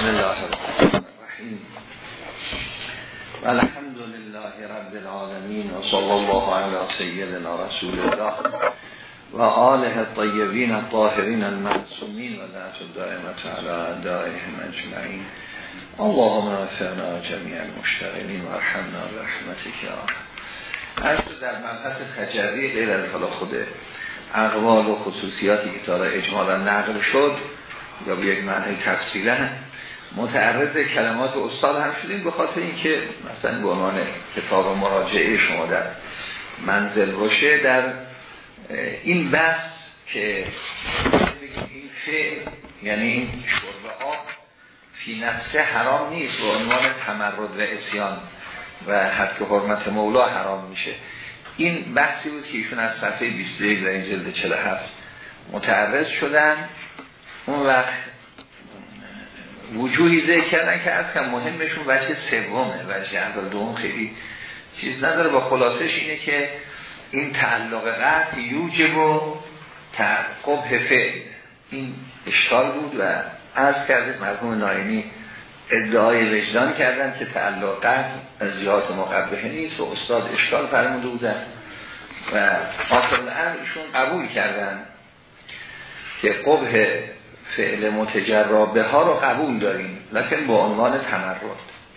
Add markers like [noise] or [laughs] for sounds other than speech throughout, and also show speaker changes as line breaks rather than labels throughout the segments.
بسم الله الرحمن الرحیم الحمد لله رب العالمین و صلی الله علی سیدنا رسول الله و آله الطیبین الطاهرین المعصومین و لعنت الدائمة علی اعدائهم اجمعین اللهم وفقنا جميع المشتغلین و ارحمنا برحمتك یا از در مبحث تجری غیر از حالا خود اقوال و خصوصیاتی که تا اجمالا نقل شد یا به یک معنی تفصیلا متعرض کلمات استاد هم شدیم به خاطر اینکه مثلا به عنوان کتاب مراجعه شما در منزل باشه در این بحث که این فعل یعنی این شرب آب فی نفسه حرام نیست به عنوان تمرد و اسیان و حد حرمت مولا حرام میشه. این بحثی بود که ایشون از صفحه 21 در این جلد 47 متعرض شدن. اون وقت وجوهی ذکر کردن که از کم مهمشون وجه سومه وجه اول دوم خیلی چیز نداره. با خلاصش اینه که این تعلق قطع یوجب و قبه فعل. این اشکال بود و از کرده مرحوم نایمی ادعای وجدان کردن که تعلق قطع از جهات مقبه نیست و استاد اشکال فرموده بودن. و آخر ایشون قبول کردن که قبه فعل متجرابه ها رو قبول داریم لیکن با عنوان تمرد.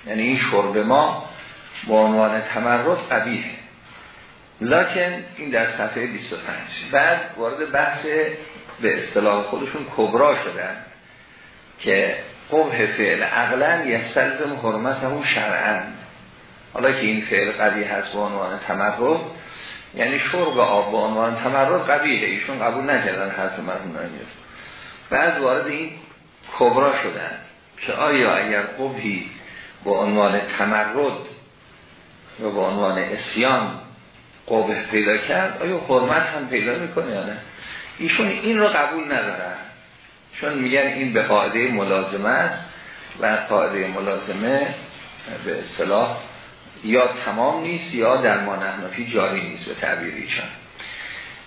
یعنی این شرب ما با عنوان تمرد قبیه لکن این در صفحه 25 بعد وارد بحث به اصطلاح خودشون کبرا شدن که قبه فعل عقلا یستلزم حرمت همون شرعن حالا که این فعل قبیه هست با عنوان تمرد یعنی شرب آب با عنوان تمرد قبیه ایشون قبول نکردن حرف مرحوم بعد وارد این کبرا شدن که آیا اگر قبهی با عنوان تمرد و با عنوان اسیان قبه پیدا کرد آیا حرمت هم پیدا می‌کنه یا نه؟ ایشون این رو قبول ندارن چون میگن این به قاعده ملازمه است و قاعده ملازمه به اصطلاح یا تمام نیست یا در ما نحنفی جاری نیست به تعبیر ایشان.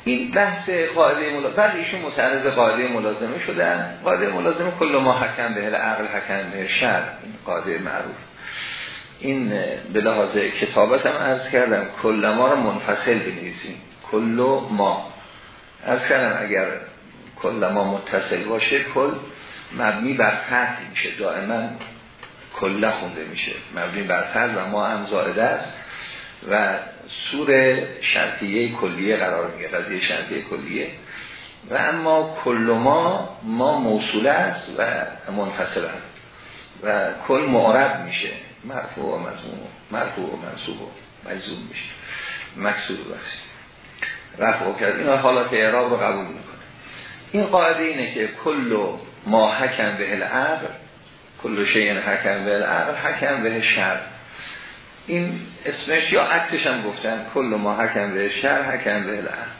این بحث قاعده ملازمه ایشون متعرض قاعده ملازمه شدن. قاعده ملازمه کل ما حکم به عقل حکم به شر این قاعده معروف. این به لحاظ کتابت هم عرض کردم کل ما رو منفصل بنویسیم. کل ما. از کردم اگر کل ما متصل باشه کل مبنی بر فتح میشه. دائما کله خونده میشه. مبنی بر فتح و ما هم زائده است. و سور شرطیه کلیه قرار میگه قضیه شرطیه کلیه. و اما کل ما ما موصوله است و منفصل است. و کل معرب میشه. مرفوع و مضموم مرفوع و منصوب و مجزوم میشه. مکسور بخشی رفع کرد این حالات اعراب رو قبول می‌کنه. این قاعده اینه که کل ما حکم به العقل کل شیء حکم به العقل حکم به شر این اسمش یا عکسش هم گفتن. کل ما حکم به شر حکم به العقل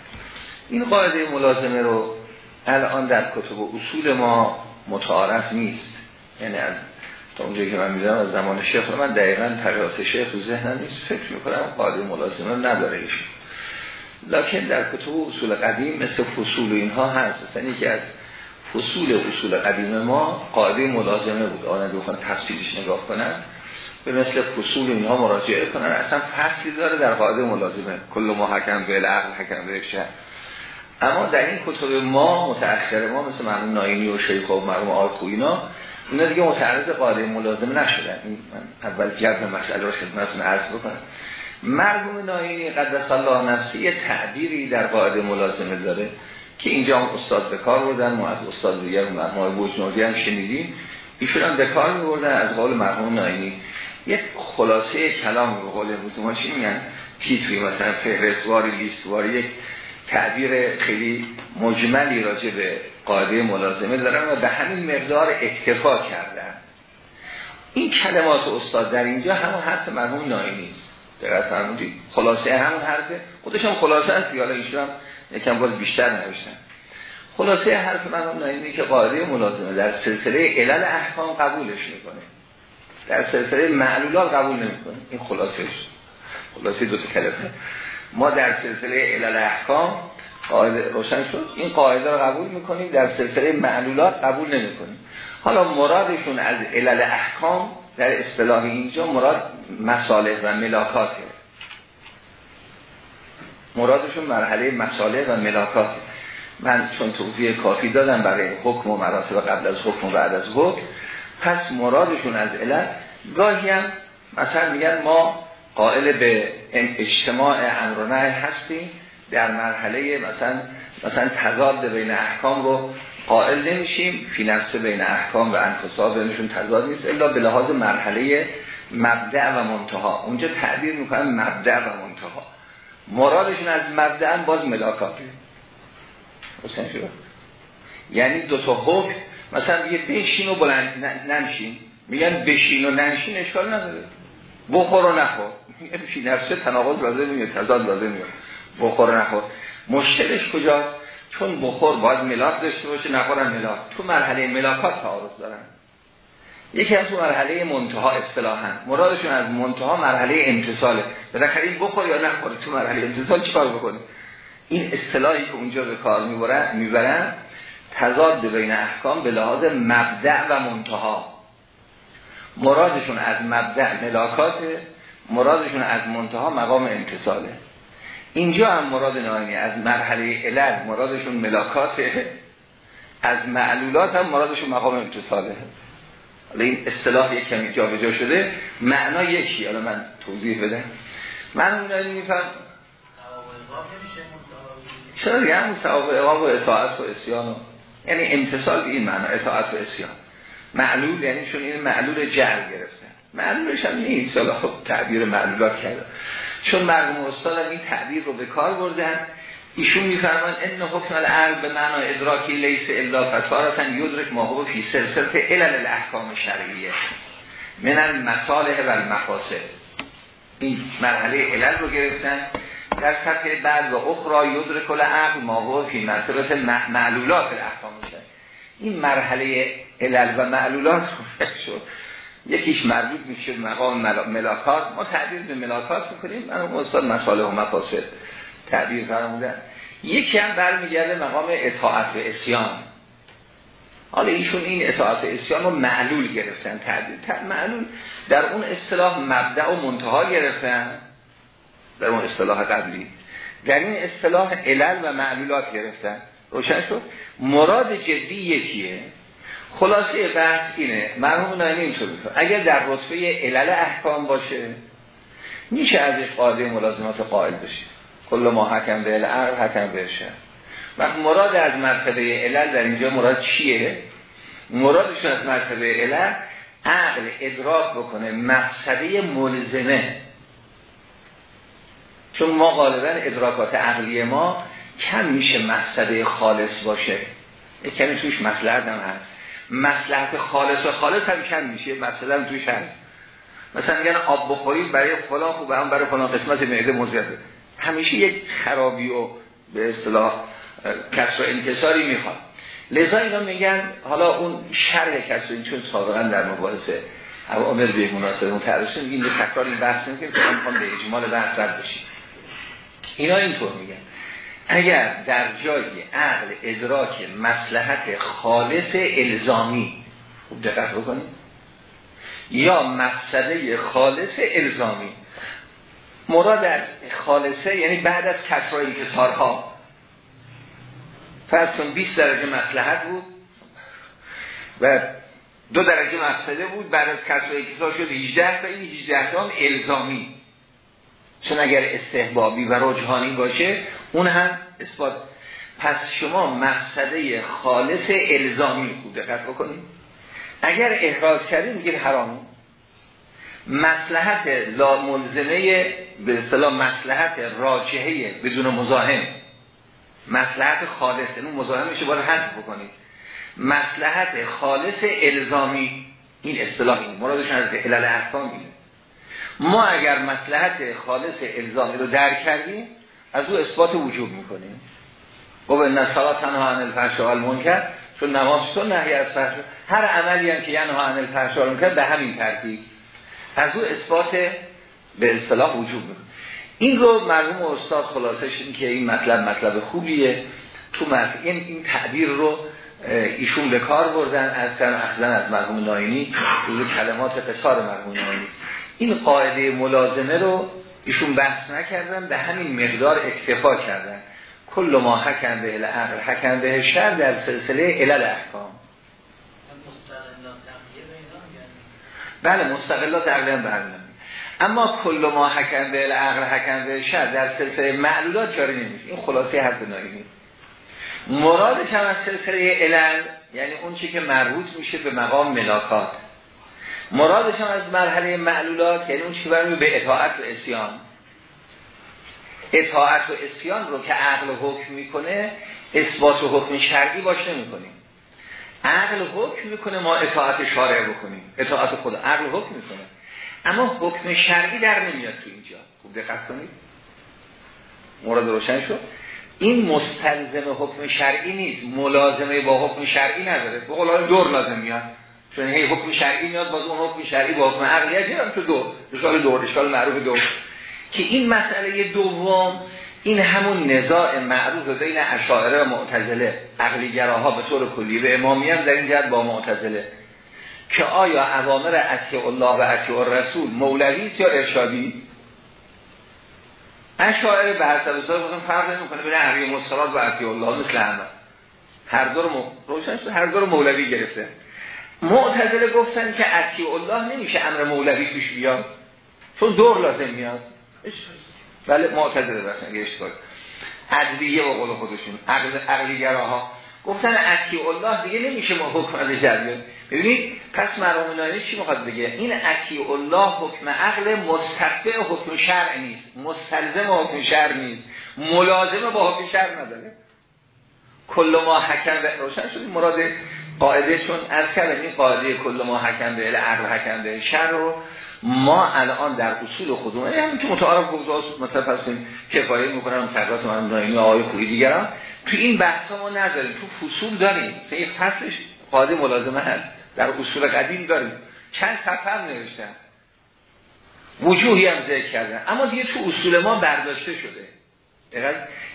این قاعده ملازمه رو الان در کتب و اصول ما متعارف نیست. یعنی از تا اونجایی که من می‌دونم از زمان شیخ من دقیقا طریقات شیخ رو ذهنم نیست. فکر می‌کنم قاعده ملازمه نداره ایشون. لکن در کتب و اصول قدیم مثل فصول اینها هست. مثلا یکی از فصول اصول قدیم ما قاعده ملازمه بود. آنه بخوان تفصیلش نگاه کنن. به مثل فصول اینها مراجعه کنن. اصلا فصلی داره در قاعده ملازمه. کل ما حکم به العقل حکم به شهر. اما در این کتب ما متأخر ما مثل مرحوم نایمی و شیخ و مرحوم آرکو اینا اینا دیگه متعرض قاعده ملازمه نشدن. من اول جبر مسئله رو خدمتتون عرض بکنم. مرحوم نایمی قدس الله نفسی یه تعبیری در قاعده ملازمه داره که اینجا هم استاد به کار بردن. ما از استاد دیگر مرحوم بوجنوردی هم شنیدیم. ایشون هم به کار می‌بردن از قول مرحوم نایمی یک خلاصه کلام به قول ما چی میگن؟ تیتری مثلا فهرستواری لیستواری یک تعبیر خیلی مجملی راجع به قاعده ملازمه دارن و به همین مقدار اکتفا کردن. این کلمات استاد در اینجا همون حرف مرحوم نایمی است دقیق فرمودید خلاصه همون حرفه. هم خلاصه است حالا ایشون هم یکم باز بیشتر نوشتن. خلاصه حرف مرحوم نایمی که قاعده ملازمه در سلسله علل احکام قبولش می‌کنه. در سلسله معلولات قبول نمی‌کنه. این خلاصه خلاصه دو تا کلمه. ما در سلسله علل احکام قاعده روشن شد. این قاعده رو قبول می‌کنیم. در سلسله معلولات قبول نمی‌کنیم. حالا مرادشون از علل احکام در اصطلاح اینجا مراد مصالح و ملاکاته مرادشون مرحله مصالح و ملاکاته من چون توضیح کافی دادم برای حکم و مراتب قبل از حکم و بعد از حکم پس مرادشون از علت گاهی هم مثلا میگن ما قائل به اجتماع امر هستیم در مرحله مثلا مثلا تضاد بین احکام رو قائل نمیشیم فی نفس بین احکام و انفسا بینشون تضاد نیست الا به لحاظ مرحله مبدع و منتها. اونجا تعبیر می‌کنن مبدع و منتها. مرادشون از مبدع باز ملاکاته یعنی دو تا حکم مثلا یه بشین و بلند ننشین. میگن بشین و ننشین اشکال نداره. بخور و نخور. فی نفسه تناقض لازم میاد تضاد لازم میاد بخور و نخور. مشکلش کجاست؟ چون بخور باید ملاک داشته باشه نخورن ملاک تو مرحله ملاکات تعارض دارن. یکی از تو مرحله منتها اصطلاحا. مرادشون از منتها مرحله امتصاله. بالاخره این بخور یا نخور تو مرحله امتصال چیکار بکنه؟ این اصطلاحی که اونجا به کار می‌برن می‌برن تضاد بین احکام به لحاظ مبدع و منتها. مرادشون از مبدع ملاکات مرادشون از منتها مقام امتصاله اینجا هم مراد نایمی از مرحله علل مرادشون ملاکات از معلولات هم مرادشون مقام امتصاله حالا این اصطلاح یک کمی جا شده معنا یکی. حالا من توضیح بدم. من اون میفهم چرا؟ دیگه همون ثواب و اطاعت و اسیان یعنی امتصال به این معنا اطاعت و اسیان. معلول یعنی چون این معلول جعل گرفتن معلولش هم نیست. حالا خب تعبیر معلولات کرده. چون مرحوم استاد این تعبیر رو به کار بردن. ایشون میفرمان ان حکم العرب به معنا ادراکی لیس الا فسارتا یدرک ما هو فی سلسله علل الاحکام شرعیه. من المصالح و المفاسد. این مرحله علل رو گرفتن. در صفحه بعد و اخرى یدرک العقل ما هو فی مرتبه معلولات الاحکام شرعیه این مرحله علل و معلولات شد. یکیش مربوط میشه مقام ملاکات. ما تعبیر به ملاکات می‌کنیم. من استاد مساله و مفاسد تعبیر فرمودن یکی هم برمیگرده مقام اطاعت و اسیان. حالا ایشون این اطاعت و اسیان رو معلول گرفتن تعبیر معلول در اون اصطلاح مبدع و منتها گرفتن. در اون اصطلاح قبلی. در این اصطلاح علل و معلولات گرفتن. روشن شد؟ مراد جدی یکیه. خلاصه بحث اینه. مرحوم نایمی اینطور اگر در رتبه علل احکام باشه میشه ازش قاعده ملازمات قائل بشه کل ما حکم به العرب حکم به و مراد از مرتبه علل در اینجا مراد چیه؟ مرادشون از مرتبه علل عقل ادراک بکنه. مقصده ملزمه. چون ما غالبا ادراکات عقلی ما کم میشه مقصده خالص باشه. کمی توش مسلحت هم هست. مسلحت خالص و خالص هم کم میشه مثلا توش هست. مثلا میگن آب بخوریم برای فلان خوب هم برای فلان قسمت معده مزیده همیشه یک خرابی و به اصطلاح کسر و انکساری می‌خواد. لذا اینا میگن حالا اون شرح کسر این چون سابقا در مباحثه او عمر به مناسبه این به تکرار این بحث نمی‌کنیم که می‌خوام به اجمال بحث بشیم. اینا اینطور میگن. اگر در جای عقل ادراک مسلحت خالص الزامی خوب دقت بکنید یا مقصده خالص الزامی. مراد از خالصه یعنی بعد از کسرا انکسارها فرض کن 20 درجه مسلحت بود و دو درجه مقصده بود بعد از کسرا انکسار شد 18 تا این 18 تا هم الزامی. چون اگر استحبابی و رجحانی باشه اون هم اثبات. پس شما مقصده خالص الزامی بود دقت بکنید. اگر احراز کردیم میگید حرام. مسلحت لا ملزمه به اصطلاح مسلحت راجحه بدون مزاحم. مسلحت خالص اون مزاحم میشه باید حذف بکنید. مسلحت خالص الزامی این اصطلاح این مرادش از علل احکام اینه. ما اگر مسلحت خالص الزامی رو درک کردیم از او اثبات وجوب می‌کنیم و به نصالات تنها عن الفحش و المنکر چون نماز تو نهی از فحش هر عملی هم که ینها عن الفحش و المنکر به همین ترتیب. از او اثبات به اصطلاح وجوب می‌کنیم این رو مرحوم استاد خلاصش این که این مطلب مطلب خوبیه. تو مطلب این, این تعبیر رو ایشون به کار بردن از اخزن از مرحوم ناینی. روز کلمات قصار مرحوم ناینی. این قاعده ملازمه رو ایشون بحث نکردن به همین مقدار اکتفا کردن. کل ما حکم به العقل حکم به شر در سلسله علل احکام. بله مستقلات عقلی هم اما کل ما حکم به العقل حکم به شر در سلسله معلولات جاری نمیشه. این خلاصه حرف ناینی مرادش هم از سلسله علل یعنی اون چی که مربوط میشه به مقام ملاکات مرادش هم از مرحله معلولات یعنی اون چی برمی به اطاعت و اسیان. اطاعت و اسیان رو که عقل حکم می‌کنه اثبات و حکم شرعی باش نمی‌کنیم. عقل حکم می‌کنه ما اطاعت شارع بکنیم. اطاعت خود عقل حکم می‌کنه. اما حکم شرعی در نمیاد تو اینجا. خوب دقت کنید. مورد روشن شد. این مستلزم حکم شرعی نیست. ملازمه با حکم شرعی نداره. به قول دور لازم میاد. چون هی حکم شرعی میاد باز اون حکم شرعی با حکم عقلی هم تو دور اشکال دور اشکال معروف دور که این مسئله دوم این همون نزاع معروف بین اشاعره و معتزله. عقلیگراها به طور کلی به امامی هم در این جهت با معتزله. که آیا اوامر اطیع الله و اطیع الرسول مولوی یا ارشادی؟ اشاعره به حسب حساب بودن فرق نمی‌کنه بین اهلی مصطلحات و اطیع الله مثل همه. هر دو رو هر دو مولوی گرفته. معتزله گفتن که اطیع الله نمیشه امر مولوی پیش بیاد. چون دور لازم میاد. بله معتزله بسن اگه اشتباه. عدلیه و قول خودشون عقل عقلیگراها گفتن اطیع الله دیگه نمیشه ما حکم از جریان ببینید پس مرحوم چی می‌خواد بگه؟ این اطیع الله حکم عقل مستقبع حکم شرع نیست. مستلزم حکم شرع نیست. ملازم با حکم شرع نداره. کل ما حکم روشن شدیم مراد قاعده چون از کردن این قاعده کل ما حکم به عقل حکم به شرع رو ما الان در اصول خودمون یعنی همین که متعارف گفتاس مثلا پس کفایه می‌کنم تقریبات من نایمی آقای خوبی دیگران تو این بحث ما نداریم تو فصول داریم. مثلا یک فصلش قاعده ملازمه هست. در اصول قدیم داریم. چند صفحه هم نوشتن. وجوهی هم ذکر کردن. اما دیگه تو اصول ما برداشته شده.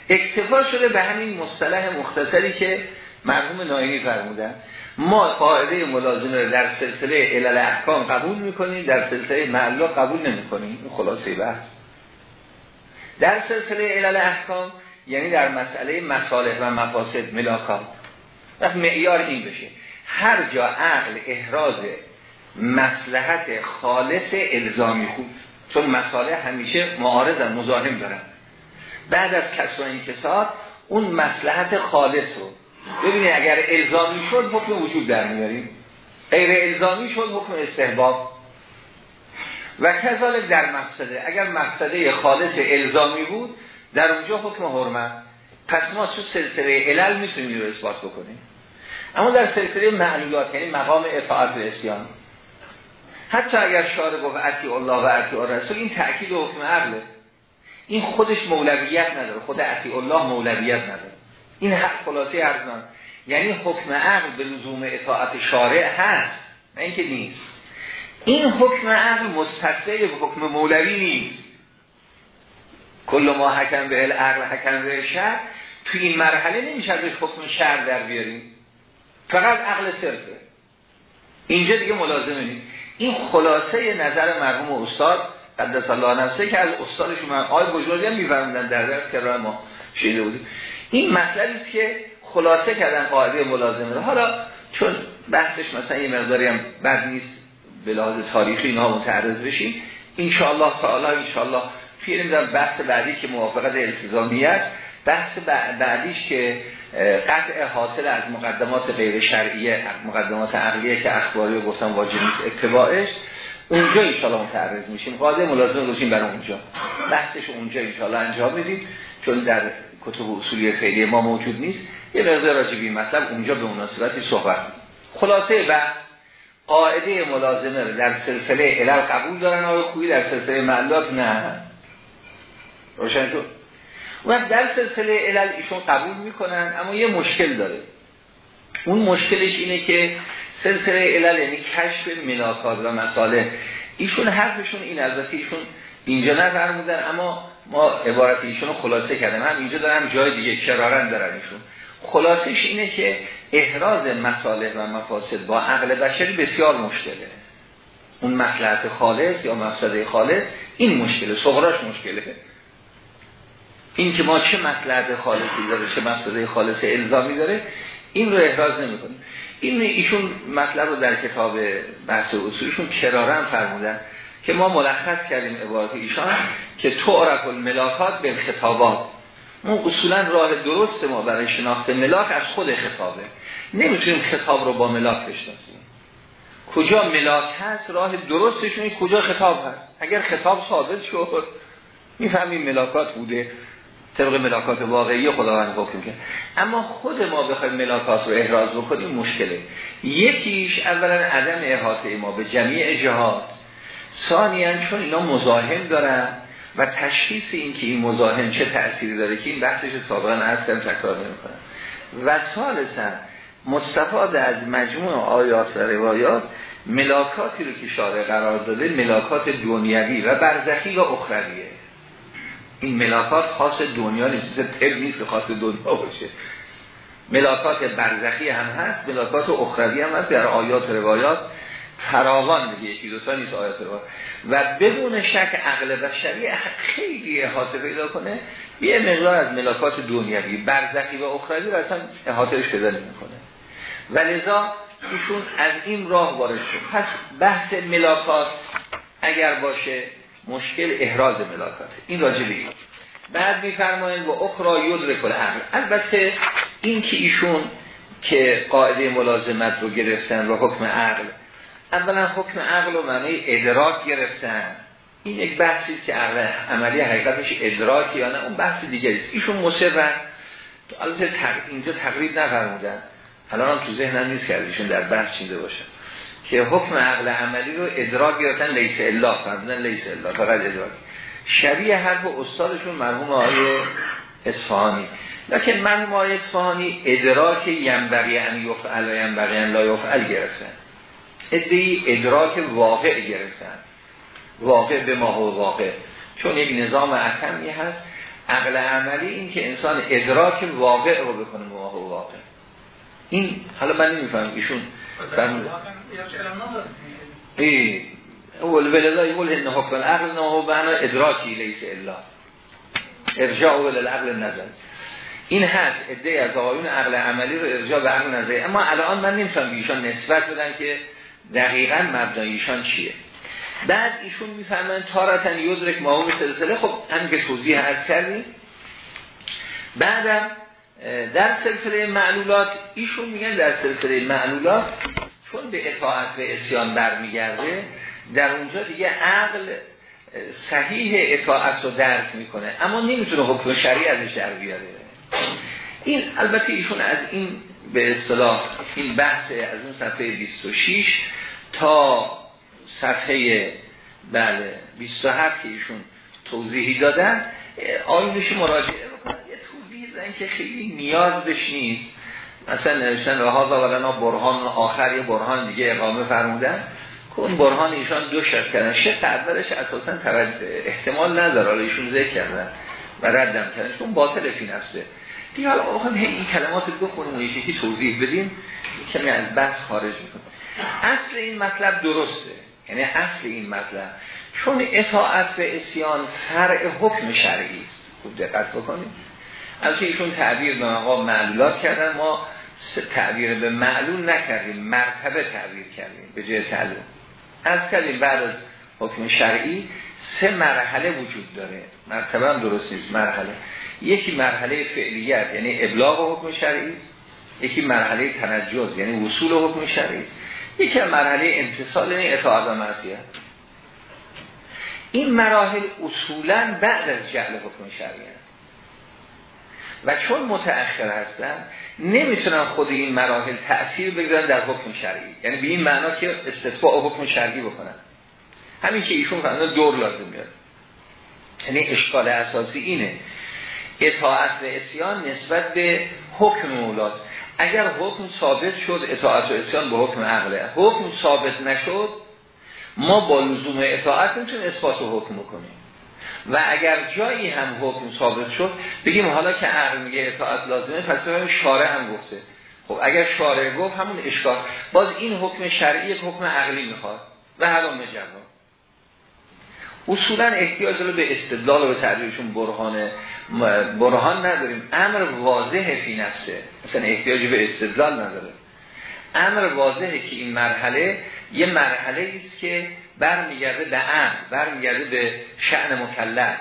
اکتفا شده به همین مصطلح مختصری که مرحوم نایمی فرمودن ما قاعده ملازمه در سلسله علل احکام قبول می‌کنیم در سلسله معلا قبول نمی‌کنیم. این خلاصه بحث. در سلسله علل احکام یعنی در مسئله مصالح و مفاسد ملاکات وقت معیار این بشه. هر جا عقل احراز مسلحت خالص الزامی خود چون مصالح همیشه معارض مزاحم دارن. بعد از کسر و انکسار اون مسلحت خالص رو ببینید اگر الزامی شد حکم وجود در میاریم. غیر الزامی شد حکم استحباب. و کذالک در مقصده اگر مقصده خالص الزامی بود در اونجا حکم حرمت. پس ما تو سلسله علل می‌تونیم رو اثبات بکنیم. اما در سلسله معلولات یعنی مقام اطاعت و اسیان. حتی اگر شارع گفت اتی الله و اتی رسول این تأکید حکم عقله. این خودش مولویت نداره. خود اتی الله مولویت نداره. این حق خلاصه ارزان. یعنی حکم عقل به لزوم اطاعت شارع هست نه اینکه نیست. این حکم عقل مستقبه حکم مولوی نیست. کل ما حکم به العقل حکم به شر توی این مرحله نمیشه ازش حکم شر در بیاریم. فقط عقل صرفه. اینجا دیگه ملازمه نیست. این خلاصه نظر مرحوم استاد قدس الله نفسه که از استادشون من آقای بجرادی هم میفرمودن در درس که ما شیده بودیم. این مطلبی است که خلاصه کردن قاعده ملازمه. رو حالا چون بحثش مثلا یه مقداری هم بد نیست به لحاظ تاریخی اینها متعرض بشیم ان تعالی ان شاء الله توی بحث بعدی که موافقت التزامی است بحث بعدیش که قطع حاصل از مقدمات غیر شرعیه مقدمات عقلیه که اخباری رو گفتم واجب نیست اتباعش اونجا انشاءالله متعرض میشیم. قاعده ملازمه روشیم برای اونجا. بحثش اونجا انشاءالله انجام میدیم. چون در کتب اصولی خیلی ما موجود نیست یه مقدار راجع به مطلب اونجا به مناسبتی صحبت خلاصه بحث قاعده ملازمه در سلسله علل قبول دارن آقای خوبی در سلسله معلات نه. روشن شد؟ و در سلسله علل ایشون قبول می‌کنن اما یه مشکل داره. اون مشکلش اینه که سلسله علل یعنی کشف ملاکات و مساله ایشون حرفشون این البته ایشون اینجا نفرمودن اما ما عبارت ایشون رو خلاصه کردم. هم اینجا دارم جای دیگه کرارن دارن ایشون. خلاصش اینه که احراز مساله و مفاسد با عقل بشری بسیار مشکله. اون مسلحت خالص یا مفسده خالص این مشکله صغراش مشکله. این که ما چه مسلحت خالصی داره چه مفسده خالص الزامی داره این رو احراز نمی‌کنه. این ایشون مطلب رو در کتاب بحث اصولشون کرارن فرمودن. که ما ملخص کردیم عبارت ایشان که تعرف الملاکات به خطابات ما اصولا راه درست ما برای شناخت ملاک از خود خطابه. نمی‌تونیم خطاب رو با ملاک بشناسیم. کجا ملاک هست؟ راه درستشون کجا خطاب هست؟ اگر خطاب ثابت شد می‌فهمیم ملاکات بوده. طبق ملاکات واقعی خداوند حکم کرد. اما خود ما بخوایم ملاکات رو احراز بکنیم مشکله. یکیش اولا عدم احاطه ما به جمعی جهات. ثانیا چون اینا مزاحم دارن و تشخیص این که این مزاحم چه تأثیری داره که این بحثش سابقا کردم تکرار نمی‌کنم و ثالثا مستفاد از مجموع آیات و روایات ملاکاتی رو که شارع قرار داده ملاکات دنیوی و برزخی و اخرویه. این ملاکات خاص دنیا نیست تب نیست که خاص دنیا باشه. ملاکات برزخی هم هست ملاکات اخروی هم هست در آیات روایات فراوان دیگه یکی دوتا نیست آیات روایات و بدون شک عقل بشری خیلی احاطه پیدا کنه یه مقدار از ملاکات دنیوی برزخی و اخروی رو اصلا احاطهش پیدا نمی‌کنه. و لذا ایشون از این راه وارد شد. پس بحث ملاکات اگر باشه مشکل احراز ملاکات این راجع به بعد میفرمایند و اخرا یدرک العقل البته این که ایشون که قاعده ملازمت رو گرفتن و حکم عقل اولا حکم عقل و معنی ادراک گرفتن. این یک بحثی که عقل عملی حقیقتش ادراک یا نه اون بحث دیگری است. ایشون مصرن. البته اینجا تقریب نفرمودن. الان هم تو ذهنم نیست که ایشون در بحث چیده باشه که حکم عقل عملی رو ادراک گرفتن لیس الا. فرمودن لیس الا فقط ادراک. شبیه حرف استادشون مرحوم آقای اصفهانی. لکن مرحوم آقای اصفهانی ادراک ینبغی ان یفعل و ینبغی ان لا یفعل گرفتن. ادعی ادراک واقع گرفتن. واقع به ما و واقع. چون یک نظام اکمی هست عقل عملی این که انسان ادراک واقع رو بکنه ما و واقع. این حالا من نمیفهم ایشون. فرمود ای اول ولله یقول ان حکم العقل نه بنا ادراکی لیس الا. ارجاع ول العقل نظر این هست ادعای از آقایون عقل عملی رو ارجاع به عقل نظر اما الان من نمیفهم ایشان نسبت بدن که دقیقا مبنایشان چیه؟ بعد ایشون می‌فهمن تارتن یدرک ماهو سلسله. خب هم که توضیح هست کردیم بعدم در سلسله معلولات ایشون میگن در سلسله معلولات چون به اطاعت و اسیان برمیگرده در اونجا دیگه عقل صحیح اطاعت رو درک می‌کنه. اما نمی‌تونه حکم شریع ازش در بیاره. این البته ایشون از این به اصطلاح این بحث از اون صفحه 26 تا صفحه بله 27 که ایشون توضیحی دادن آیونش مراجعه بکنن. یه توضیح دادن که خیلی نیاز بهش نیست. مثلا نوشتن رها ولنا برهان آخر یه برهان دیگه اقامه فرمودن. که اون برهان ایشان دو شرط کردن. شق اولش اساسا احتمال نداره ایشون ذکر کردن و ردم کردن. چون باطل فی نفسه. دیگه حالا آقا این کلمات رو بخونیم و یکی توضیح بدیم کمی از بحث خارج می‌کنیم. اصل این مطلب درسته. یعنی اصل این مطلب. چون اطاعت به اسیان فرع حکم شرعی است. خوب دقت بکنیم البته ایشون تعبیر به مقام معلولات کردن. ما تعبیر به معلول نکردیم. مرتبه تعبیر کردیم. به جای تعلیم. از کردیم بعد از حکم شرعی سه مرحله وجود داره. مرتبه هم درست نیست مرحله. یکی مرحله فعلیت یعنی ابلاغ حکم شرعی. یکی مرحله تنجز یعنی وصول حکم شرعی. یکی مرحله امتصال یعنی اطاعت و معصیت. این مراحل اصولا بعد از جعل حکم شرعی و چون متأخر هستن نمی‌تونن خود این مراحل تأثیر بگذارن در حکم شرعی. یعنی به این معنا که استثباء حکم شرعی بکنن. همین که ایشون فرمودن دور لازم میاد. یعنی اشکال اساسی اینه. اطاعت و اسیان نسبت به حکم مولاد اگر حکم ثابت شد اطاعت و اسیان به حکم عقله حکم ثابت نشد ما با لزوم اطاعت نمی‌تونیم اثبات و حکم کنیم. و اگر جایی هم حکم ثابت شد بگیم حالا که عقل میگه اطاعت لازمه پس بگیم شارع هم گفته. خب اگر شارع گفت همون اشکال. باز این حکم شرعی حکم عقلی می‌خواد. و حرام جواب اصولا احتیاج رو به استدلال و به تعبیرشون برهان برهان نداریم. امر واضحه فی نفسه. مثلا احتیاج به استدلال نداره. امر واضحه که این مرحله یه مرحله است که برمیگرده به امر برمیگرده به شعن مکلف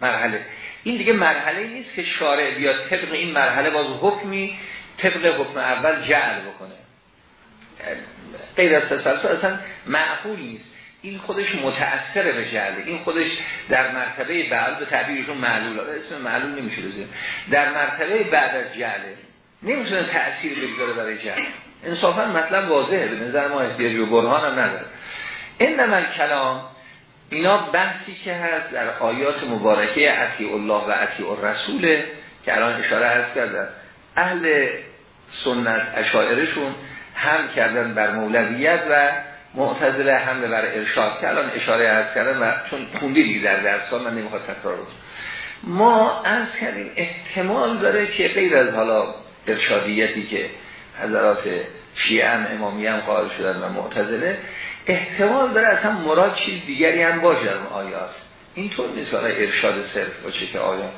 مرحله. این دیگه مرحله نیست که شارع بیاد طبق این مرحله باز حکمی طبق حکم اول جعل بکنه. غیر از تسلسل اصلا معقول نیست. این خودش متأثر به جعله این خودش در مرتبه بعد به تعبیرشون معلول اسم معلول نمیشه بزنیم در مرتبه بعد از جعله نمی‌تونه تأثیر بگذاره برای جعل انصافا مطلب واضحه به نظر ما احتیاج به برهان هم نداره. این نمال کلام اینا بحثی که هست در آیات مبارکه عطی الله و عطی الرسوله که الان اشاره هست کردن. اهل سنت اشائرشون هم کردن بر مولویت و معتزله حمله بر ارشاد که الان اشاره هست کردن و چون خوندی در درس من نمی‌خواد تکرار رو ما از کردیم احتمال داره که غیر از حالا ارشادیتی که حضرات شیعه هم امامی هم قائل شدن و معتزله احتمال داره اصلا مراد چیز دیگری هم باشه در آیات اینطور نیست برای ارشاد صرف باشه که آیا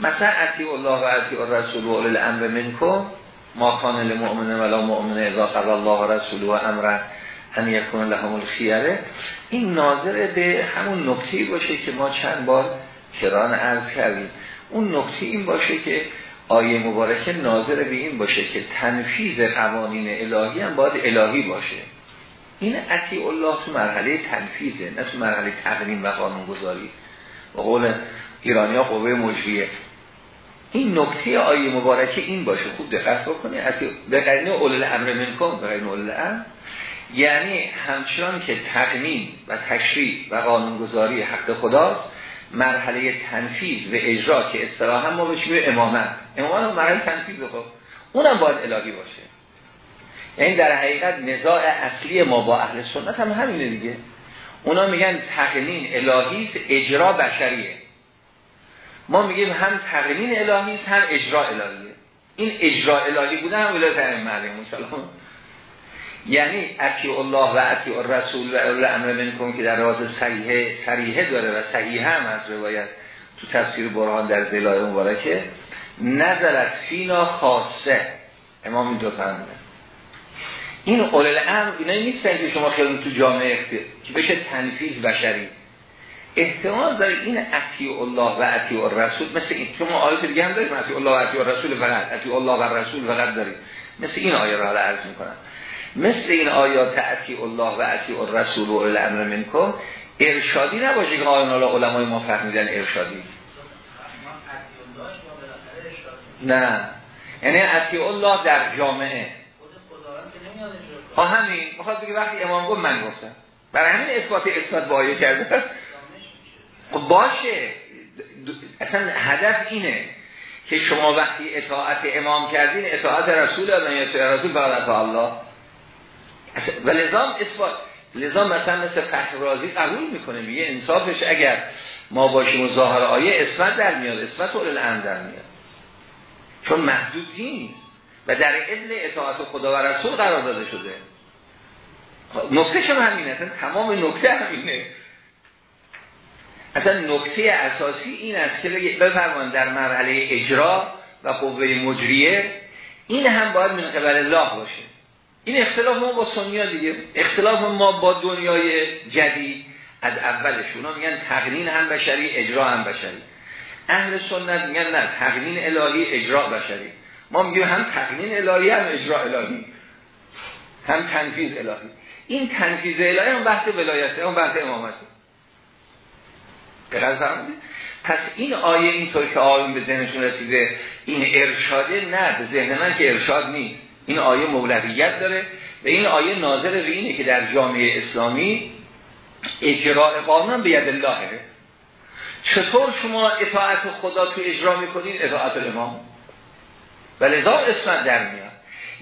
مثلا اتی الله و اتی الرسول و الامر منکم ما کان للمؤمن ولا مؤمن اذا قضى الله رسول و امر ان یکون لهم الخیره. این ناظر به همون نکته باشه که ما چند بار کران عرض کردیم. اون نکته این باشه که آیه مبارکه ناظر به این باشه که تنفیذ قوانین الهی هم باید الهی باشه. این اتی الله تو مرحله تنفیذه نه تو مرحله تقنیم و قانون گذاری و قول ایرانی ها قوه مجریه. این نکته آیه مبارکه این باشه. خوب دقت بکنی. به قرینه اول امر منکم به قرینه اول امر یعنی همچنان که تقنیم و تشریع و قانونگذاری حق خداست مرحله تنفیذ و اجرا که اصطلاحا ما بهش به امامت. امامت مرحله تنفیذ خب. اونم باید الهی باشه. یعنی در حقیقت نزاع اصلی ما با اهل سنت هم همینه دیگه. اونا میگن تقنین الهی اجرا بشریه. ما میگیم هم تقنین الهی هم اجرا الهیه. این اجرا الهی بوده هم ولایت ائمه مسلمان یعنی اتی الله و اتی الرسول و اول امر منکم که در راز صحیحه صریحه داره و صحیحه هم از روایت تو تفسیر برهان در دلایل مبارکه. نظرت فینا خاصه. امام این دو فرمونه این اول الامر اینا نیستن که شما خیلی تو جامعه که بشه تنفیذ بشری. احتمال داره این اتی الله و اتی الرسول مثل این شما آیات دیگه هم داریم اتی الله و اتی الرسول فقط. اتی الله و رسول فقط داریم مثل این آیه را عرض می‌کنم. مثل این آیات اتی الله و اتی الرسول و الامر منکم ارشادی نباشه که آیان الله علمای ما فهمیدن ارشادی. نه. یعنی اتی الله در جامعه. ها همین. بخواد بگه وقتی امام گفت من گفتم. برای همین اثبات اثبات با آیه کرده. خب باشه. اصلا هدف اینه که شما وقتی اطاعت امام کردین اطاعت رسول یا رسول فقط الله. و لزام اثبات. لزام مثلا مثل فتح رازی قبول می‌کنه میگه انصافش اگر ما باشیم و ظاهر آیه اثبات در میاد اثبات اول الامر در میاد. چون محدود نیست. و در ابن اطاعت خدا و رسول قرار داده شده. نکته شما همینه؟ اصلا تمام نکته همینه. اصلا نکته اساسی این است که بفرمان در مرحله اجرا و قوه مجریه این هم باید من قبل الله باشه. این اختلاف ما با سنیا دیگه. اختلاف ما با دنیای جدید از اولش. اونا میگن تقنین هم بشری اجرا هم بشری. اهل سنت میگن نه تقنین الهی اجرا بشری. ما میگیم هم تقنین الهی هم اجرا الهی. هم تنفیذ الهی. این تنفیذ الهی هم بحث ولایته هم بحث امامته. پس این آیه اینطور که آیون به ذهنشون رسیده این ارشاده نه به ذهن من که ارشاد نیست. این آیه مولویت داره و این آیه ناظر به اینه که در جامعه اسلامی اجراء قانون به ید اللهه چطور شما اطاعت خدا تو اجرا می‌کنین اطاعت الامام. و لذا اسمت در میاد.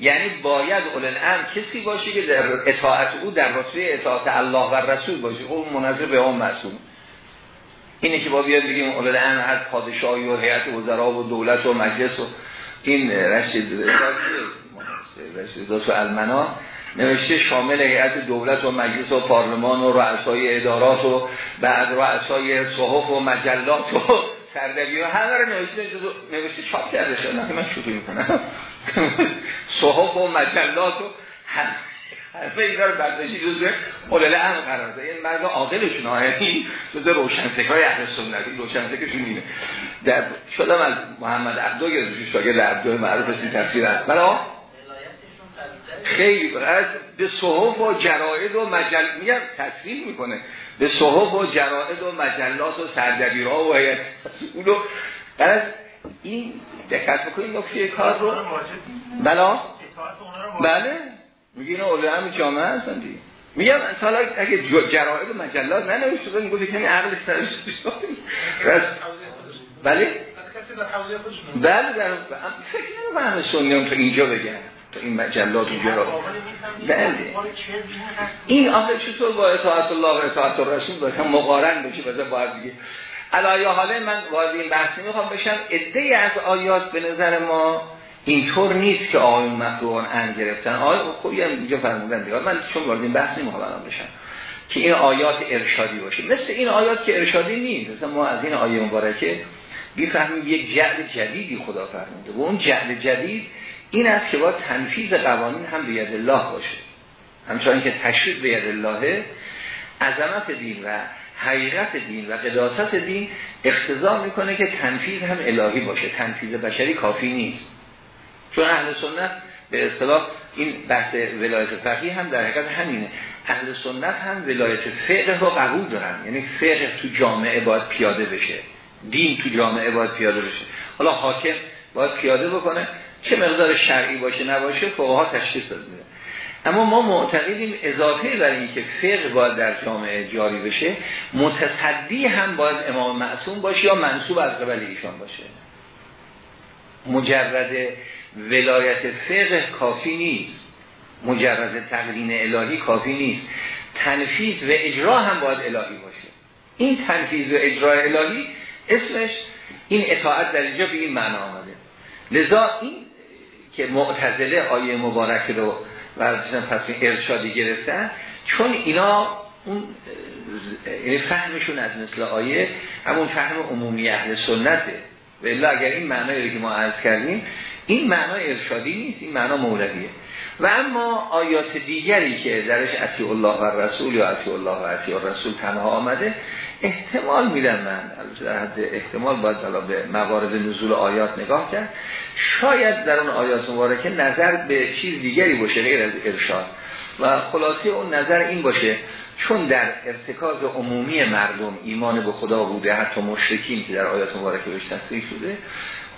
یعنی باید اولن ام کسی باشه که در اطاعت او در رتبه اطاعت الله و رسول باشه. اون منظر به اون مسئول اینه که با بیاد بگیم اولاد امر هر پادشاهی و هیئت وزرا و دولت و مجلس و این رشید رشید و المنا نوشته شامل هیئت دولت و مجلس و پارلمان و رؤسای ادارات و بعد رؤسای صحف و مجلات و سردبی و همه رو نوشته نوشته چاپ کرده شده. نه من شوخی می‌کنم. صحف و مجلات و همه. اینا رو برداشتی جزء اولل هم قرار ده این مرد عاقلشون ها. یعنی جزء روشنفکرهای اهل سنت روشنفکرشون اینه. در شدم از محمد عبدو گرفتش شاگرد عبدو معروف سی تفسیر است برای خیلی از به صحف و جرائد و مجل میگم تصریح می‌کنه. به صحف و جرائد و مجلات و سردبیرها و هیئت اونو از این دقت بکنید نکته کار رو. بلا. بله. میگه اینا اولی هم جامعه هستن دیگه. میگم حالا اگه جرائد و مجلات ننوشته شده میگه کمی عقل سرش بله. بله در فکر نمی‌کنم سنی تو اینجا بگن. تو این مجلات اینجا رو بله. این آخه چطور با اطاعت الله و اطاعت الرسول باید مقارن بشه بذار باید دیگه. علایه حاله من وارد این بحثی می‌خوام بشم. ادهی از آیات به نظر ما اینطور نیست که آقایون مخلوقان ان گرفتن. آیات خوبی هم اینجا فرمودن دیگه. من چون وارد این بحث نمی‌خوام بشم. که این آیات ارشادی باشه. مثل این آیات که ارشادی نیست. مثلا ما از این آیه مبارکه بیفهمیم یک جعل جدیدی خدا فرموده. و اون جعل جدید این است که با تنفیذ قوانین هم به ید الله باشه. همچنان که تشریف به ید الله عظمت دین و حقیقت دین و قداست دین اختضا می‌کنه که تنفیذ هم الهی باشه. تنفیذ بشری کافی نیست. چون اهل سنت به اصطلاح این بحث ولایت فقیه هم در حقیقت همینه. اهل سنت هم ولایت فقه رو قبول دارن. یعنی فقه تو جامعه باید پیاده بشه. دین تو جامعه باید پیاده بشه. حالا حاکم باید پیاده بکنه. چه مقدار شرعی باشه نباشه فقها تشخیص داده اما ما معتقدیم اضافه بر این که فقه باید در جامعه جاری بشه متصدی هم باید امام معصوم باشه یا منصوب از قبل ایشان باشه. مجرد ولایت فقه کافی نیست. مجرد تقرین الهی کافی نیست. تنفیذ و اجرا هم باید الهی باشه. این تنفیذ و اجرا الهی اسمش این اطاعت در اینجا به این معنا آمده. لذا این که معتزله آیه مبارک رو ورزشن پس ارشادی گرفتن چون اینا اون یعنی فهمشون از مثل آیه همون فهم عمومی اهل سنته. و اگر این معنایی رو که ما عرض کردیم این معنا ارشادی نیست این معنا مولویه. و اما آیات دیگری که درش اتی الله و رسول یا اتی الله و اتی رسول تنها آمده احتمال میدن من. در حد احتمال باید به موارد نزول آیات نگاه کرد. شاید در اون آیات مبارکه نظر به چیز دیگری باشه غیر از ارشاد. و خلاصه اون نظر این باشه چون در ارتکاز عمومی مردم ایمان به خدا بوده حتی مشرکین که در آیات مبارکه بهش تصریح شده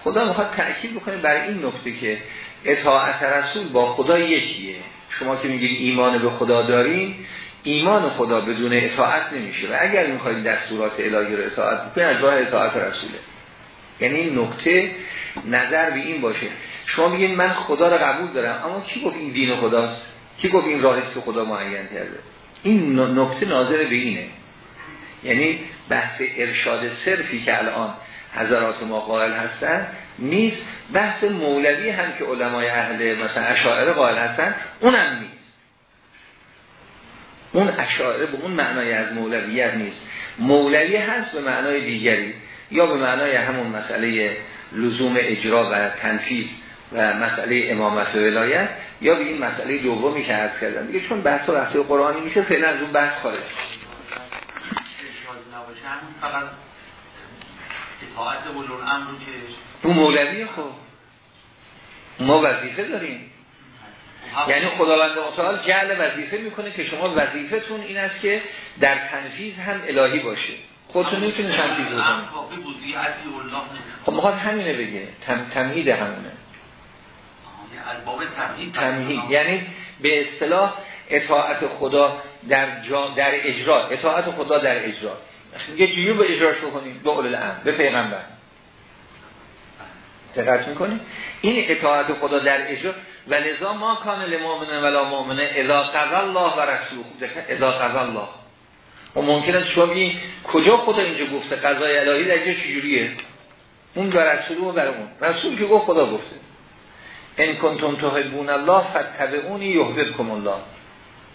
خدا می‌خواد تأکید بکنه برای این نکته که اطاعت رسول با خدا یکیه. شما که میگید ایمان به خدا داریم ایمان خدا بدون اطاعت نمیشه و اگر می‌خواید دستورات الهی رو اطاعت بکنید از راه اطاعت رسوله. یعنی این نکته نظر به این باشه. شما میگید من خدا رو قبول دارم اما کی گفت این دین خداست؟ کی گفت این راهی که خدا معین کرده؟ این نکته ناظر به اینه. یعنی بحث ارشاد صرفی که الان حضرات ما قائل هستن نیست. بحث مولوی هم که علمای اهل مثلا اشاعره قائل هستن اونم نیست. اون اشاعره به اون معنای از مولویت نیست. مولوی هست به معنای دیگری یا به معنای همون مسئله لزوم اجرا و تنفیذ و مسئله امامت و ولایت یا به این مسئله دومی که عرض کردم. دیگه چون بحث و بحث قرآنی میشه فعلا از اون بحث خارج فقط اون مولوی خب ما وظیفه داریم. یعنی خداوند متعال جعل وظیفه می‌کنه که شما وظیفتون این است که در تنفیذ هم الهی باشه. خودتون نمی‌تونید تنفیذ بکنید. خب می‌خواد همینه بگه. تم... تمهید همونه. تمهید یعنی به اصطلاح اطاعت خدا در, جا... در اجرا. اطاعت خدا در اجرا. یه جیو به اجراش بکنید به اول الام به پیغمبر. دقت می‌کنید این اطاعت خدا در اجرا و لذا ما کان لمؤمن ولا مؤمنه اذا قضى الله و رسول اذا قضى الله. و ممکنه شما بگید کجا خدا اینجا گفته قضای الهی در چجوریه؟ اون بر رسول و رسول که گفت خدا گفته. ان کنتم تحبون الله فتبعونی یحببکم الله.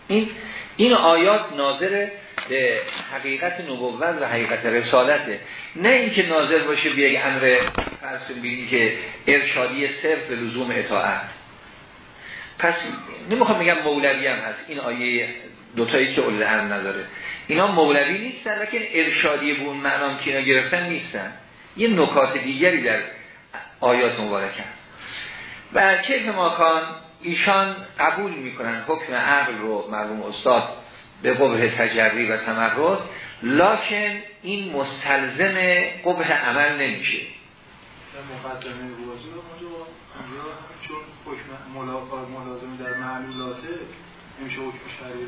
این این آیات ناظر به حقیقت نبوت و حقیقت رسالته. نه اینکه ناظر باشه به یک امر بینی که ارشادی صرف به لزوم اطاعت. پس نمی‌خوام بگم مولوی هم هست. این آیه دوتایی که اول هم نداره. اینا مولوی نیستن لیکن ارشادی به اون معنام که اینا گرفتن نیستن. یه نکات دیگری در آیات مبارک هست. و کیف ماکان ایشان قبول می‌کنن حکم عقل رو مرحوم استاد به قبه تجری و تمرد لکن این مستلزم قبه عمل نمیشه.
مقدمه چون حکم ملازمه در معلولاته نمیشه حکم شریعه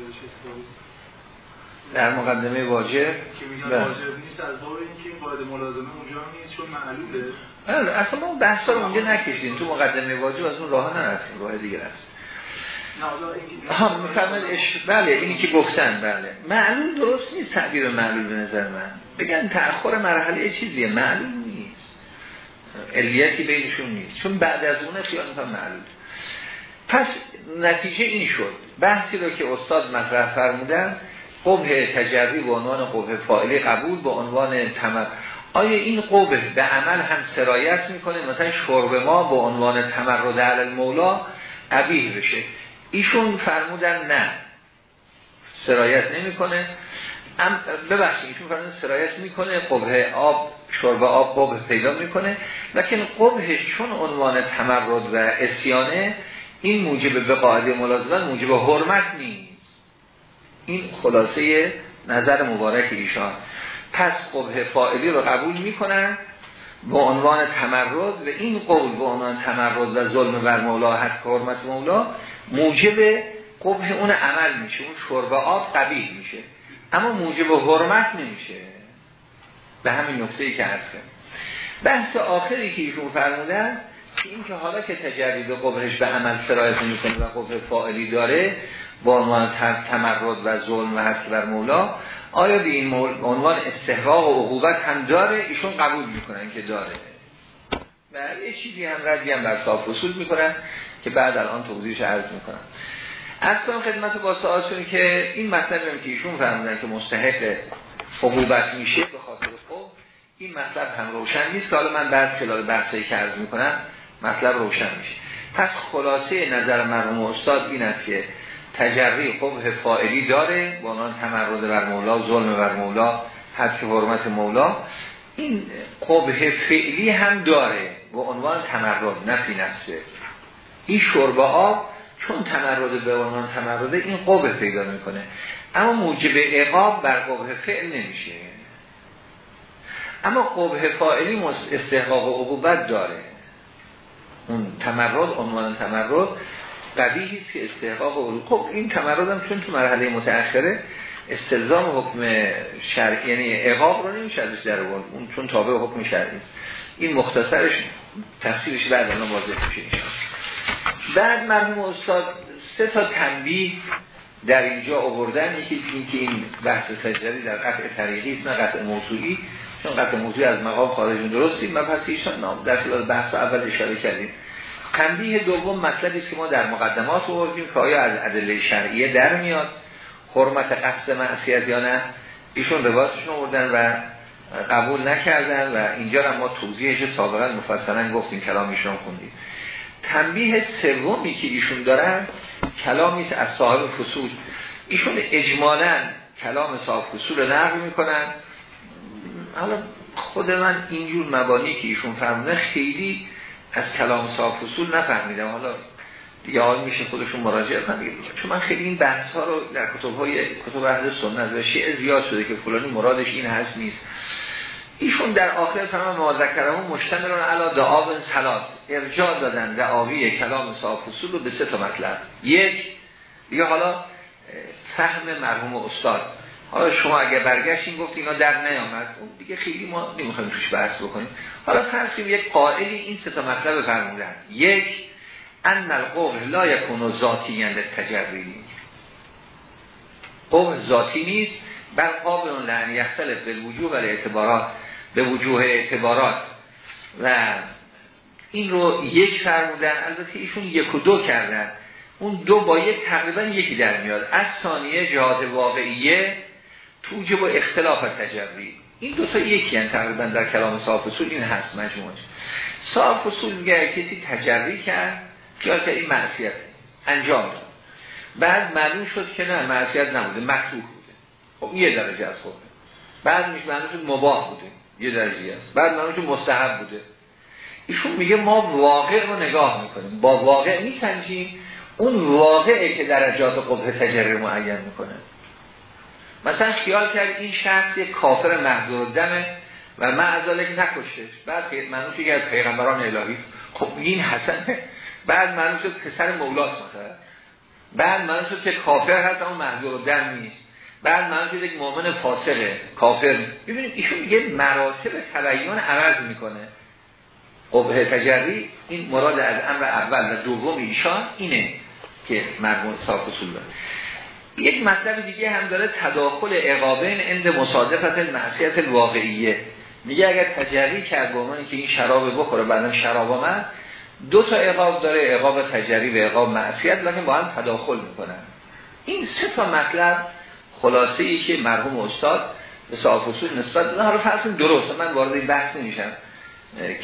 در مقدمه واجب؟ که
میگن بله. واجب نیست از باب اینکه این قاعده ملازمه اونجا نیست چون معلوله. بله
اصلا ما بحثا رو اونجا نکشیم تو مقدمه واجب از اون راه نرسیم راه دیگه هست ها میفرماید بله اینی که گفتن بله. معلول درست نیست تعبیر معلول به نظر من. بگن تأخر مرحله چیزیه. معلول نیست علیتی بینشون نیست. چون بعد از اون خیال می‌کنم معلول پس نتیجه این شد. بحثی رو که استاد مطرح فرمودن قبه تجربی به عنوان قبه فائلی قبول به عنوان تمر آیا این قبه به عمل هم سرایت می‌کنه؟ مثلا شرب ما به عنوان تمرد علی المولا عبیه بشه. ایشون فرمودن نه. سرایت نمی‌کنه. ببخشید ایشون فرمودن سرایت می‌کنه قبه آب شرب آب قبه پیدا می‌کنه. لکن قبه چون عنوان تمرد و اسیانه این موجب به قاعده ملازمت موجب حرمت نیست. این خلاصه نظر مبارک ایشان. پس قبه فائلی رو قبول می‌کنن به عنوان تمرد و این قول به عنوان تمرد و ظلم بر مولا حد حرمت مولا موجب قبه اون عمل میشه. اون شرب آب قبیل میشه. اما موجب حرمت نمیشه. به همین نقطه ای که هست بحث آخری که ایشون فرمودن این که حالا که تجرید قبهش به عمل سرایت می‌کنه و قبه فائلی داره با عنوان تمرد و ظلم و حد بر مولا آیا به این عنوان استحقاق و عقوبت هم داره؟ ایشون قبول می‌کنن که داره. و یه چیزی هم ردی هم بر صاف رسول می‌کنن که بعد الان توضیحش عرض می‌کنم. اصلا خدمت با سوالتون که این مطلب که ایشون فرمودن که مستحق عقوبت میشه به خاطر این مطلب هم روشن نیست که حالا من بعد خلال بحثی که عرض می‌کنم مطلب روشن میشه. پس خلاصه نظر مرحوم استاد این است که تجری قبه فائلی داره با آن تمرد بر مولا ظلم بر مولا حد حرمت مولا. این قبه فعلی هم داره با عنوان تمرد نفی نفسه این شربه ها چون تمرد به عنوان تمرده این قبه پیدا می‌کنه. اما موجب عقاب بر قبه فعل نمیشه. اما قبه فائلی استحقاق عقوبت داره. اون تمرد عنوان تمرد قبیهی است که استحقاق و خب این تمرد هم چون تو مرحله متأخره استلزام حکم شرعی یعنی عقاب رو نمیشه ازش در اون چون تابع حکم شرعی است. این مختصرش تفسیرش بعد الان واضح میشه بعد مرحوم استاد سه تا تنبیه در اینجا آوردن. یکی این که این بحث سجدی در قطع طریقی است نه قطع موضوعی. چون قطع موضوعی از مقام خارج درستیم و پس ایشان نام در خلال بحث اول اشاره کردیم. تنبیه دوم مطلبی است که ما در مقدمات آوردیم که آیا از ادله شرعیه در میاد حرمت قصد معصیت یا نه. ایشون روایتشون آوردن و قبول نکردن و اینجا هم ما توضیحش سابقا مفصلا گفتیم کلامیشون خوندیم. تنبیه سومی که ایشون دارن کلامی از صاحب فصول. ایشون اجمالا کلام صاحب فصول رو نقل می‌کنن. حالا خود من اینجور مبانی که ایشون فرمودن خیلی از کلام صاحب فصول نفهمیدم. حالا دیگه حال میشه خودشون مراجعه کنن چون من خیلی این بحث ها رو در کتب های کتب اهل سنت و شیعه زیاد شده که فلانی مرادش این هست نیست. ایشون در آخر فرمان مذکرمون مشتملون علا دعاو سلاس ارجاع دادن دعاوی کلام صاحب فصول رو به سه تا مطلب. یک یا حالا فهم مرحوم استاد. حالا شما اگه برگشتین گفت اینا در نیامد اون دیگه خیلی ما نمی‌خوایم توش بحث بکنیم. حالا فرض یک قائلی این سه تا مطلب فرمودن. یک ان القول لا یکون ذاتی یعنی تجربی قول ذاتی نیست بر قابل لعن یختلف به وجوه و اعتبارات به وجوه اعتبارات. و این رو یک فرمودن البته ایشون یک و دو کردن. اون دو با یک تقریبا یکی در میاد. از ثانیه جهاد واقعیه توجه با اختلاف تجربی این دو تا یکی هن تقریبا در کلام صاحب اصول. این هست مجموعش. صاحب اصول میگه کسی تجربی کرد که این معصیت انجام داد. بعد معلوم شد که نه معصیت نبوده مکروه بوده. خب یه درجه از خود بعد میشه معلوم شد مباح بوده. یه درجه است. بعد معلوم شد مستحب بوده. ایشون میگه ما واقع رو نگاه می‌کنیم. با واقع میسنجیم. اون واقعه که درجات قبه تجربه معین می‌کنه. مثلا خیال کرد این شخص یک کافر محضور دمه و معذاله که نکشتش بعد منوش که از پیغمبران الهی خب این حسنه بعد منوش شد پسر مولاست مثلا. بعد منوش شد که کافر هست اما محضور دم نیست. بعد منوش شد یک مؤمن فاسقه کافر. ببینید ایشون میگه مراتب تبیین عوض می‌کنه. قبه تجری این مراد از امر اول و دوم ایشان اینه که مرمون صاف اصول داره. یک مطلب دیگه هم داره تداخل اقابین اند مصادفت معصیت الواقعیه. میگه اگر تجری کرد با که این شراب بخوره بعدا شراب آمد دو تا اقاب داره اقاب تجری و اقاب معصیت لیکن با هم تداخل می‌کنن. این سه تا مطلب خلاصه ای که مرحوم استاد به صاحب اصول نسبت دادن رو فرض درسته من وارد این بحث نمیشم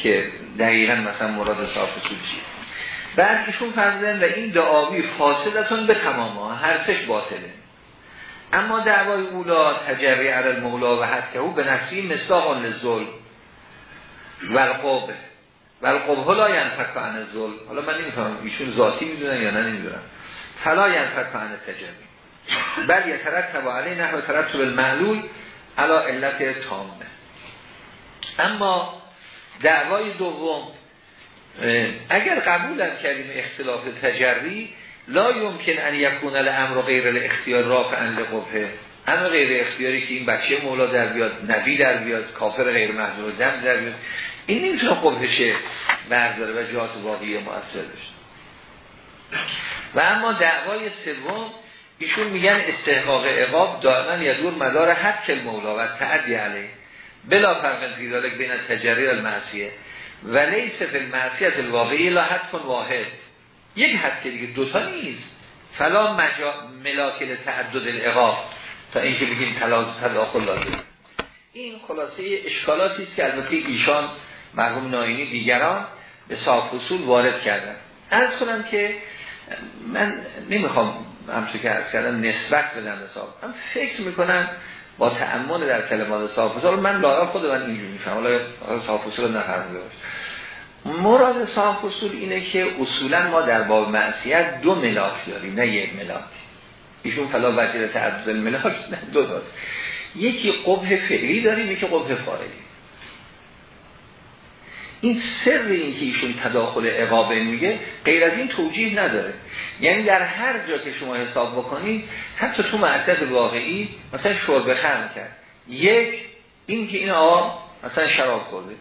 که دقیقا مثلا مراد صاحب چیه. بعد ایشون فرمودن و این دعاوی فاسدتون به تماما هر سش باطله. اما دعوای اولا تجری علی مولا و حد او به نفسی مصداق للظلم و القبه و لا ینفک عن حالا من نمی‌فهمم ایشون ذاتی می‌دونن یا نه نمی‌دونم فلا ینفک عن التجری. بل یترتب علی نحو ترتب المعلول علا علت تامه اما دعوای دوم اگر قبول هم کردیم اختلاف تجری لا یمکن ان یکون الامر غیر الاختیار رافعا لقبه اما غیر اختیاری که این بچه مولا در بیاد نبی در بیاد کافر غیر محضور دم در بیاد این نمی‌تونه قبهشه برداره و جهات واقعی مؤثر داشته. و اما دعوای سوم ایشون میگن استحقاق عقاب دائما یدور مدار حق مولا و تعدی علیه. بلا فرق دیدارک بین تجری المعصیه. و لیس فی المعصیت الواقعی لا حد کن واحد. یک حد که دیگه دوتا نیست. فلا مجا ملاکل تعدد العقاب. تا اینکه بگیم تلاز تداخل لازم. این خلاصه اشکالاتی است که البته ایشان مرحوم ناینی دیگران به صاف اصول وارد کردن. از کنم که من نمی‌خوام همچون که از کردم نسبت بدم به صاف. من فکر می‌کنم با تعمل در کلمات اصول من لاغا خود من اینجور میفهم. حالا صاف اصول نفرموده باشه. مراد اصول اینه که اصولا ما در باب معصیت دو ملاک داریم نه یک ملاک. ایشون فلا وجه تعدد ملاک نه دو دار یکی قبه فعلی داریم یکی قبه فاعلی. این سر این که ایشون تداخل عقابه میگه غیر از این توجیه نداره. یعنی در هر جا که شما حساب بکنید حتی تو معصیت واقعی مثلا شرب خم کرد. یک این که این آقا مثلا شراب خورده.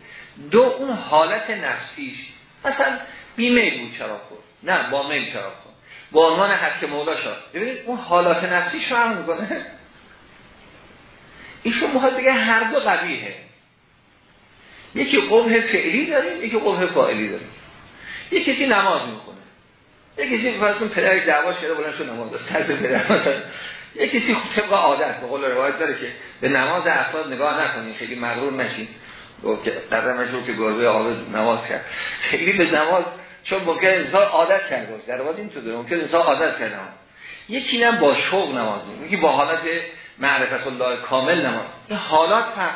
دو اون حالت نفسیش. مثلا بیمیل بود شراب خورد. نه با میل شراب خورد. با عنوان حق مولا شد ببینید اون حالات نفسیش هم می‌کنه. ایشون محاد بگه هر دو قبیهه یکی قبه فعلی داریم یکی قبه فاعلی داریم یکی کسی نماز می‌کنه یکی کسی فرض کن پدر دعوا شده بلند شد نماز داشت پدر یکی کسی طبق عادت به قول روایت داره که به نماز افراد نگاه نکنید خیلی مغرور نشین. که قدمش رو که گربه آقا نماز کرد. خیلی به نماز چون ممکن انسان عادت کرد. در واقع این تو داره ممکن انسان عادت کرد یکی نه با شوق نماز یکی با حالت معرفت الله کامل نماز. حالات فرق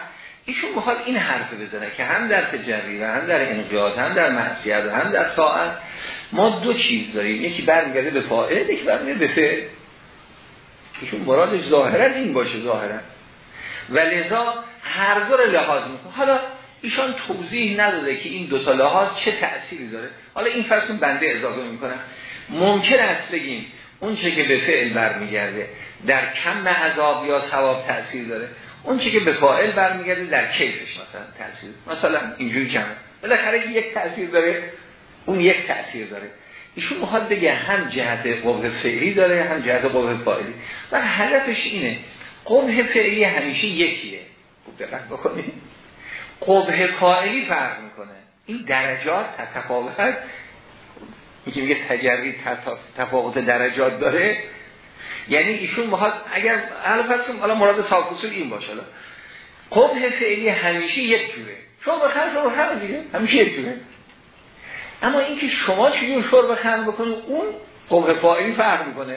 ایشون می‌خواد این حرف بزنه که هم در تجری و هم در انقیاد هم در معصیت و هم در طاعت. ما دو چیز داریم. یکی برمیگرده به فاعل یکی برمیگرده به فعل. ایشون مرادش ظاهرا این باشه ظاهرا و لذا هر دو لحاظ می‌کنه. حالا ایشان توضیح نداده که این دو تا لحاظ چه تأثیری داره. حالا این فرسون بنده اضافه می‌کنم. ممکن است بگیم اون چه که به فعل برمیگرده در کم عذاب یا ثواب تأثیر داره. اون چه که به فاعل برمیگرده در کیفش مثلا تأثیر. مثلا اینجوری کمه بالاخره یک تأثیر داره اون یک تأثیر داره. ایشون می‌خواد بگه هم جهت قوه فعلی داره هم جهت قوه فاعلی. و هدفش اینه. قبه فعلی همیشه یکیه. خوب دقت بکنید. قبه فاعلی فرق می‌کنه. این درجات تفاوت میگه تجربی تفاوت درجات داره. یعنی ایشون می‌خواد اگر حالا پس حالا مراد صافوسول این باشه. قبه فعلی همیشه یک جوره. شما بخیر شما بخیر دیگه. همیشه یک جوره. اما اینکه شما چجور شرب خمر بکنید اون قبه فاعلی فرق می‌کنه.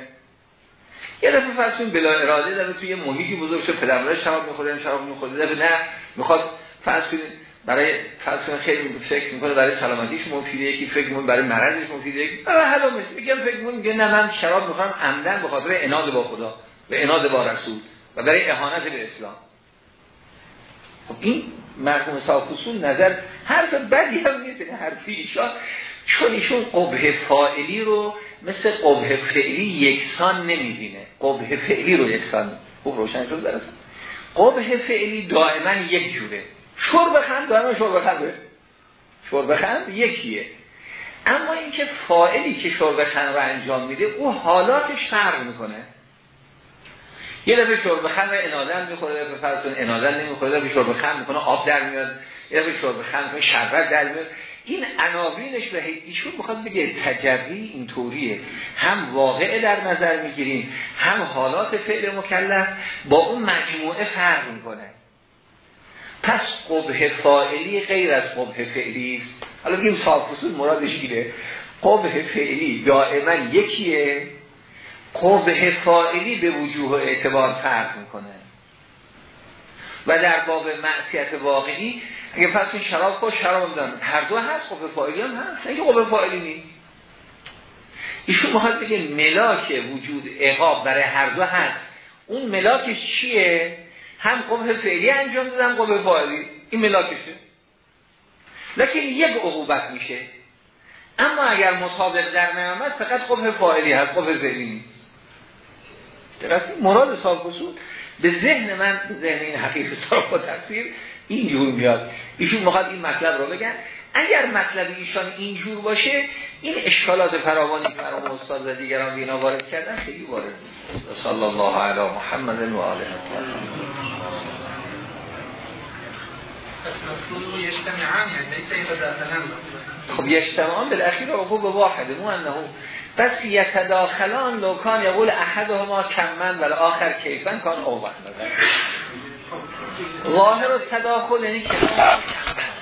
یه دفعه کنید بلا اراده داره توی محیطی بزرگ شد پدر مادر شراب می‌خوره شراب می‌خوره دفعه نه می‌خواد فرض کنید برای فرض خیلی فکر می‌کنه برای سلامتیش مفیده یکی فکر می‌کنه برای مرضش مفیده. یکی حالا میگم فکر می‌کنه نه من شراب می‌خوام عمدن به خاطر اناد با خدا به اناد با رسول و برای اهانت به اسلام. خب این مرحوم صاحب نظر حرف بدی هم نیست حرفی ایشان. چون ایشون قبه فائلی رو مثل قبه فعلی یکسان نمی‌بینه. قبه فعلی رو یکسان. خوب روشن شد درست؟ قبه فعلی دائما یک جوره. شرب خند دائما شرب خنده. شرب خند یکیه. اما اینکه فائلی که شرب خند رو انجام میده او حالاتش فرق می‌کنه. یه دفعه شرب خند رو انادن می‌خوره دفعه فرسون انادن نمی‌خوره دفعه شرب خند می‌کنه آب در میاد یه دفعه شرب خند می‌کنه شربت در میاد. این عناوینش به ایشون می‌خواد بگه تجربی اینطوریه. هم واقع در نظر می‌گیریم هم حالات فعل مکلف با اون مجموعه فرق می‌کنه. پس قبه فاعلی غیر از قبه فعلی است. حالا بگیم صاف مرادش گیره قبه فعلی دائما یکیه. قبه فاعلی به وجوه و اعتبار فرق می‌کنه. و در باب معصیت واقعی اگه پس این شراب خوش شراب دارن. هر دو هست قبه فاعلی هم هست. نه قبه فاعلی نیست. ایشون می‌خواد بگه ملاک وجود اقاب برای هر دو هست. اون ملاکش چیه؟ هم قبه فعلی انجام دادن قبه فاعلی. این ملاکشه. لکن یک عقوبت میشه. اما اگر مطابق در نعمت فقط قبه فاعلی هست قبه فعلی نیست. مراد صاحب به ذهن من ذهن این حقیقی صاحب با تفسیر اینجور میاد. ایشون می‌خواد این مطلب رو بگن. اگر مطلب ایشان اینجور باشه این اشکالات فراوانی مرحوم استاد و دیگران بینا وارد کردن خیلی وارد صلی الله علی محمد و آله خب یجتمعان بالاخیر عقوب واحد مو انه. بس یتداخلان لوکان یقول احدهما کمن ولی آخر کیفن کان اوبن. ظاهر و تداخل یعنی که [laughs]